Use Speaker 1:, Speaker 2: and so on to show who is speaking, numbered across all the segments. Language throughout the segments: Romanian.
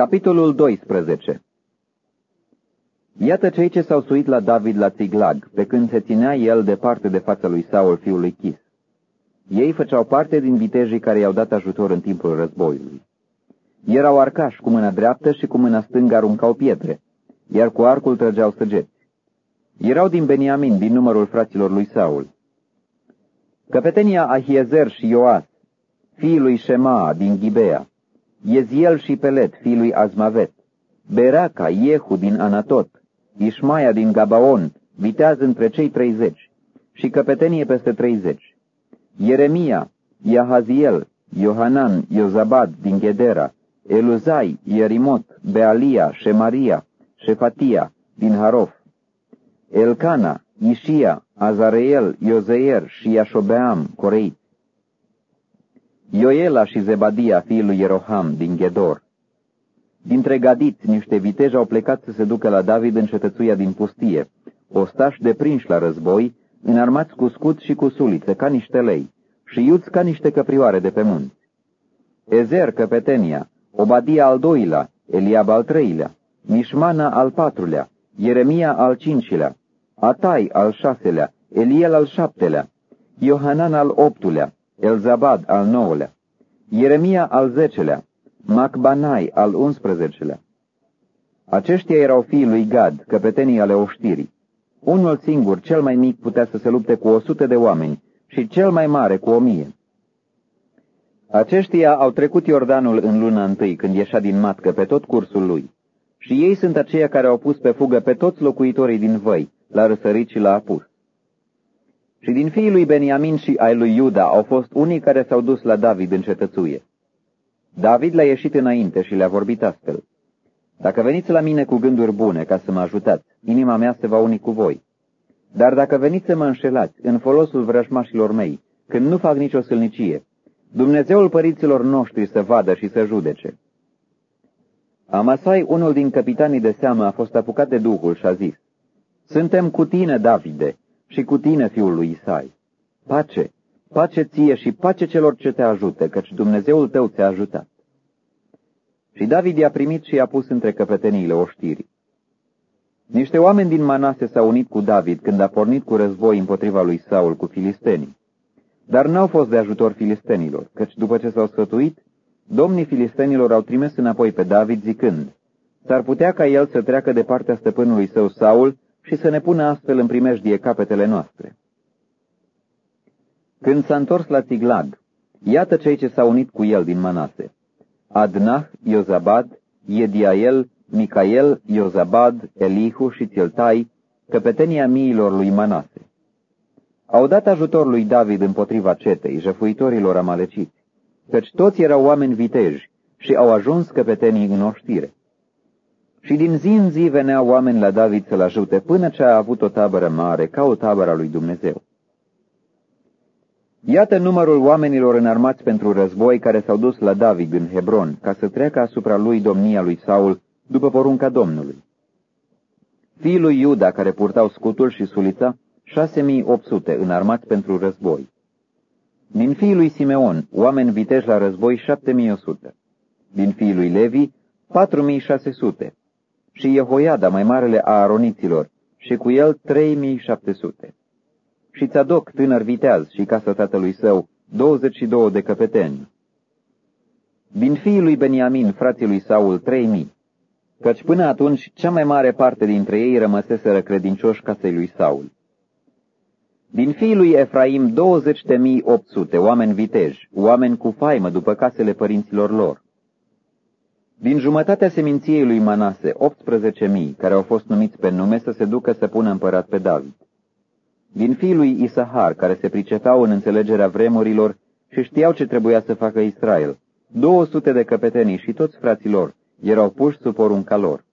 Speaker 1: Capitolul 12 Iată cei ce s-au suit la David la Țiglag, pe când se ținea el departe de fața lui Saul, fiul lui Chis. Ei făceau parte din vitejii care i-au dat ajutor în timpul războiului. Erau arcași cu mâna dreaptă și cu mâna stângă aruncau pietre, iar cu arcul trăgeau săgeți. Erau din Beniamin, din numărul fraților lui Saul. Căpetenia Ahiezer și Ioas, fiii lui Shema din Ghibea, Eziel și Pelet, fiii lui Azmavet, Beraca, Iehu din Anatot, Ismaia din Gabaon, vitează între cei treizeci, și căpetenie peste treizeci. Ieremia, Iahaziel, Iohanan, Iozabad din Gedera, Eluzai, Ierimot, Bealia, Shemaria, Shefatia din Harof, Elcana, Ișia, Azareel, Iozeier și Iașobeam, corei. Ioela și Zebadia, fiul lui Ieroham, din Gedor. Dintre gadiți, niște viteji au plecat să se ducă la David în cetățuia din pustie, ostași deprinși la război, înarmați cu scut și cu sulițe, ca niște lei, și iuți ca niște căprioare de pe munți. Ezer, căpetenia, Obadia al doilea, Eliab al treilea, Mișmana al patrulea, Ieremia al cincilea, Atai al șaselea, Eliel al șaptelea, Iohanan al optulea, Elzabad al nouălea, Ieremia al zecelea, Macbanai al unsprezecelea. Aceștia erau fiii lui Gad, căpetenii ale oștirii. Unul singur, cel mai mic, putea să se lupte cu o sută de oameni și cel mai mare cu o mie. Aceștia au trecut Iordanul în luna întâi, când ieșea din matcă pe tot cursul lui. Și ei sunt aceia care au pus pe fugă pe toți locuitorii din văi, la răsărit și la apus. Și din fiii lui Beniamin și ai lui Iuda au fost unii care s-au dus la David în cetățuie. David le-a ieșit înainte și le-a vorbit astfel. Dacă veniți la mine cu gânduri bune ca să mă ajutați, inima mea se va uni cu voi. Dar dacă veniți să mă înșelați în folosul vrăjmașilor mei, când nu fac nicio sâlnicie, Dumnezeul părinților noștri să vadă și să judece. Amasai, unul din capitanii de seamă, a fost apucat de Duhul și a zis, Suntem cu tine, Davide, și cu tine, fiul lui Isai. Pace, pace ție și pace celor ce te ajută, căci Dumnezeul tău ți-a ajutat. Și David i-a primit și i-a pus între căpeteniile oștirii. Niște oameni din Manase s-au unit cu David când a pornit cu război împotriva lui Saul cu filistenii. Dar n-au fost de ajutor filistenilor, căci după ce s-au sfătuit, domnii filistenilor au trimis înapoi pe David zicând, S-ar putea ca el să treacă de partea stăpânului său Saul și să ne pună astfel în primejdie capetele noastre. Când s-a întors la Tiglag, iată cei ce s-au unit cu el din Manase. Adnah, Iozabad, Ediael, Micael, Iozabad, Elihu și Tiltai, căpetenia miilor lui Manase. Au dat ajutor lui David împotriva cetei, jăfuitorilor amaleciți, căci toți erau oameni viteji și au ajuns căpetenii în oștire. Și din zi în zi veneau oameni la David să-l ajute, până ce a avut o tabără mare, ca o tabără a lui Dumnezeu. Iată numărul oamenilor înarmați pentru război care s-au dus la David în Hebron, ca să treacă asupra lui domnia lui Saul, după porunca Domnului. Fiii lui Iuda, care purtau scutul și sulița, 6800 înarmați pentru război. Din fiii lui Simeon, oameni viteji la război 7100. Din fiii lui Levi, 4600. Și Jehoiada, mai marele a aroniților, și cu el 3700. Și Tzadok, tânăr viteaz, și casa tatălui său, 22 de căpeteni. Din fiii lui Beniamin, frații lui Saul, 3000 căci până atunci cea mai mare parte dintre ei rămăseseră credincioși casei lui Saul. Din fiii lui Efraim 20.800 oameni viteji, oameni cu faimă după casele părinților lor. Din jumătatea seminției lui Manase, 18.000, care au fost numiți pe nume să se ducă să pună împărat pe David. Din fiii lui Isahar, care se pricepeau în înțelegerea vremurilor și știau ce trebuia să facă Israel, 200 de căpetenii și toți fraților erau puși sub porunca lor.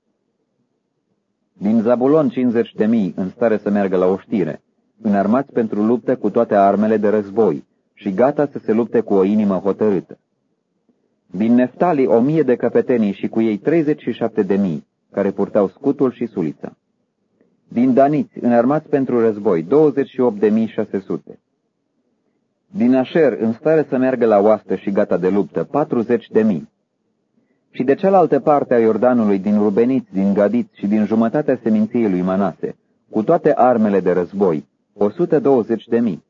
Speaker 1: Din Zabulon 50 de mii în stare să meargă la oștire, înarmați pentru luptă cu toate armele de război și gata să se lupte cu o inimă hotărâtă. Din Neftali o mie de căpetenii și cu ei 37 de mii, care purtau scutul și sulița. Din Daniți, înarmați pentru război, 28.600. Din Așer, în stare să meargă la oastă și gata de luptă, 40 de mii. și de cealaltă parte a Iordanului din Rubeniți, din Gadiți și din jumătatea seminției lui Manase, cu toate armele de război, 120 de mii.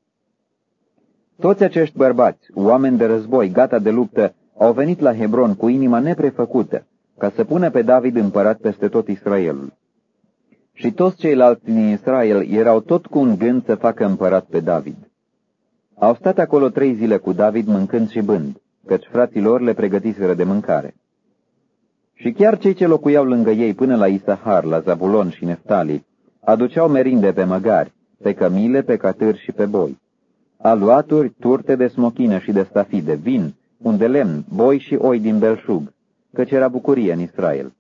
Speaker 1: Toți acești bărbați, oameni de război, gata de luptă, au venit la Hebron cu inima neprefăcută, ca să pună pe David împărat peste tot Israelul. Și toți ceilalți din Israel erau tot cu un gând să facă împărat pe David. Au stat acolo trei zile cu David mâncând și bând, căci frații lor le pregătiseră de mâncare. Și chiar cei ce locuiau lângă ei până la Isahar, la Zabulon și Neftali, aduceau merinde pe măgari, pe cămile, pe catâri și pe boi. Aluaturi, turte de smochină și de stafide, vin, un de lemn, boi și oi din belșug, căci era bucurie în Israel.